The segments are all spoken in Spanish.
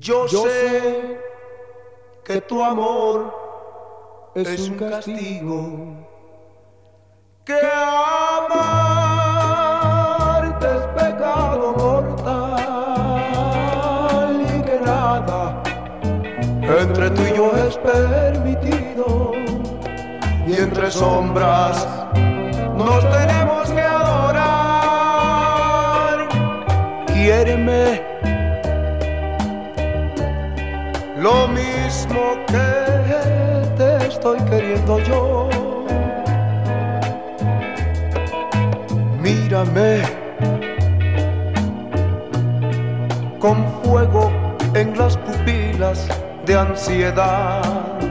Yo, sé que tu amor es un castigo, que amarte es pecado mortal y que nada entre tú y yo es permitido. Y entre sombras nos tenemos que adorar. Quiéreme lo mismo que te estoy queriendo yo. Mírame con fuego en las pupilas de ansiedad.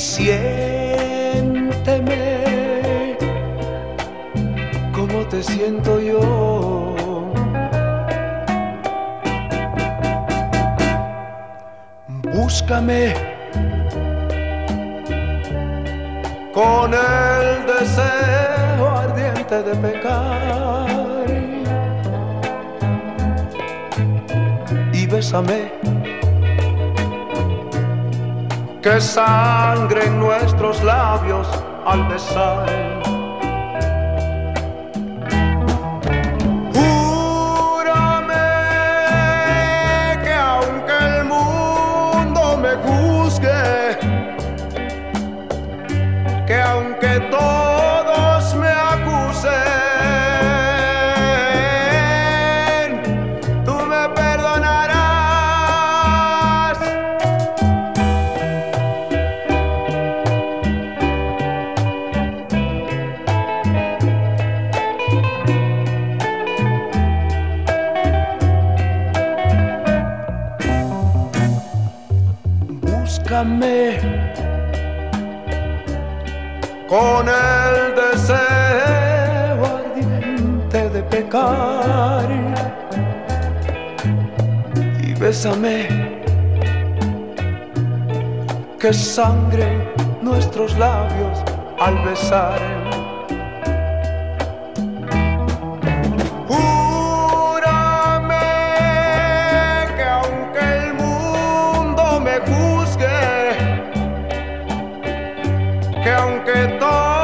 Siénteme como te siento yo. Búscame con el deseo ardiente de pecar y bésame que sangre en nuestros labios al besar. Júrame que aunque el mundo me juzgue, que aunque todos Con el deseo ardiente de pecar y bésame que sangre nuestros labios al besar. Que aunque todo